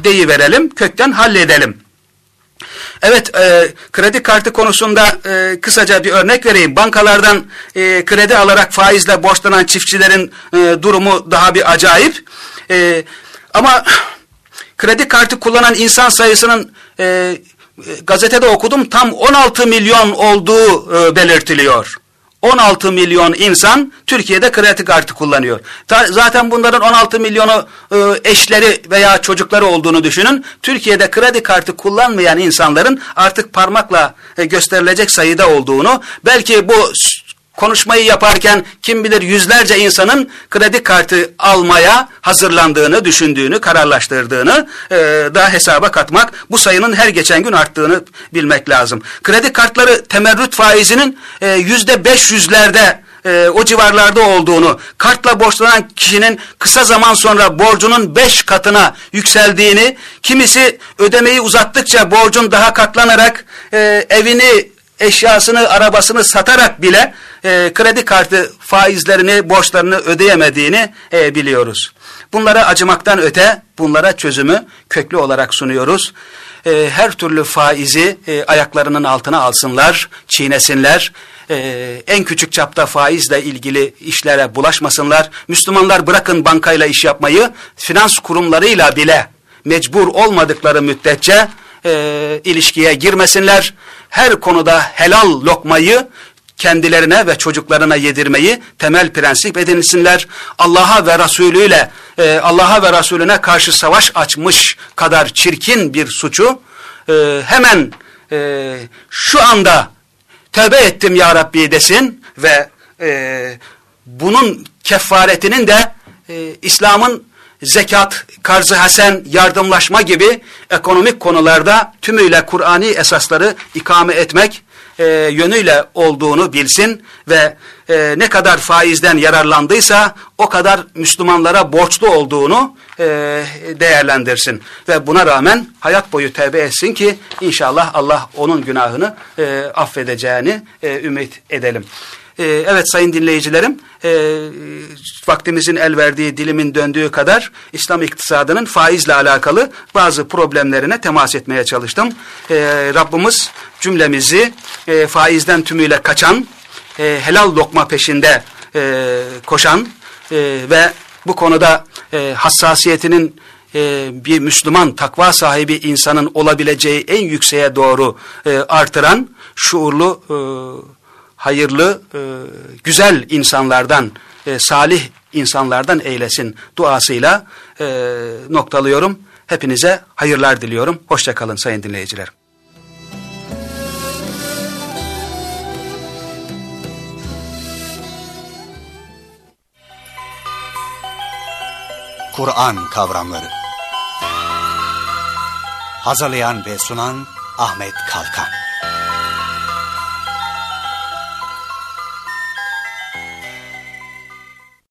deyiverelim, kökten halledelim. Evet, e, kredi kartı konusunda e, kısaca bir örnek vereyim. Bankalardan e, kredi alarak faizle borçlanan çiftçilerin e, durumu daha bir acayip. E, ama kredi kartı kullanan insan sayısının e, gazetede okudum tam 16 milyon olduğu e, belirtiliyor. 16 milyon insan Türkiye'de kredi kartı kullanıyor. Ta, zaten bunların 16 milyonu e, eşleri veya çocukları olduğunu düşünün. Türkiye'de kredi kartı kullanmayan insanların artık parmakla e, gösterilecek sayıda olduğunu, belki bu konuşmayı yaparken kim bilir yüzlerce insanın kredi kartı almaya hazırlandığını, düşündüğünü, kararlaştırdığını e, da hesaba katmak, bu sayının her geçen gün arttığını bilmek lazım. Kredi kartları temerrüt faizinin e, yüzde beş yüzlerde e, o civarlarda olduğunu, kartla borçlanan kişinin kısa zaman sonra borcunun beş katına yükseldiğini, kimisi ödemeyi uzattıkça borcun daha katlanarak e, evini, eşyasını, arabasını satarak bile e, kredi kartı faizlerini, borçlarını ödeyemediğini e, biliyoruz. Bunlara acımaktan öte, bunlara çözümü köklü olarak sunuyoruz. E, her türlü faizi e, ayaklarının altına alsınlar, çiğnesinler. E, en küçük çapta faizle ilgili işlere bulaşmasınlar. Müslümanlar bırakın bankayla iş yapmayı, finans kurumlarıyla bile mecbur olmadıkları müddetçe e, ilişkiye girmesinler. Her konuda helal lokmayı kendilerine ve çocuklarına yedirmeyi temel prensip edinsinler. Allah'a ve Resulü ile e, Allah'a ve Resulüne karşı savaş açmış kadar çirkin bir suçu e, hemen e, şu anda tövbe ettim ya Rabbi desin ve e, bunun kefaretinin de e, İslam'ın zekat, karzı hasen, yardımlaşma gibi ekonomik konularda tümüyle Kur'ani esasları ikame etmek e, yönüyle olduğunu bilsin ve e, ne kadar faizden yararlandıysa o kadar Müslümanlara borçlu olduğunu e, değerlendirsin. Ve buna rağmen hayat boyu tevbe etsin ki inşallah Allah onun günahını e, affedeceğini e, ümit edelim. Ee, evet sayın dinleyicilerim, e, vaktimizin el verdiği dilimin döndüğü kadar İslam iktisadının faizle alakalı bazı problemlerine temas etmeye çalıştım. E, Rabbimiz cümlemizi e, faizden tümüyle kaçan, e, helal lokma peşinde e, koşan e, ve bu konuda e, hassasiyetinin e, bir Müslüman takva sahibi insanın olabileceği en yükseğe doğru e, artıran şuurlu e, hayırlı, e, güzel insanlardan, e, salih insanlardan eylesin duasıyla e, noktalıyorum. Hepinize hayırlar diliyorum. Hoşçakalın sayın dinleyicilerim. Kur'an kavramları Hazırlayan ve sunan Ahmet Kalkan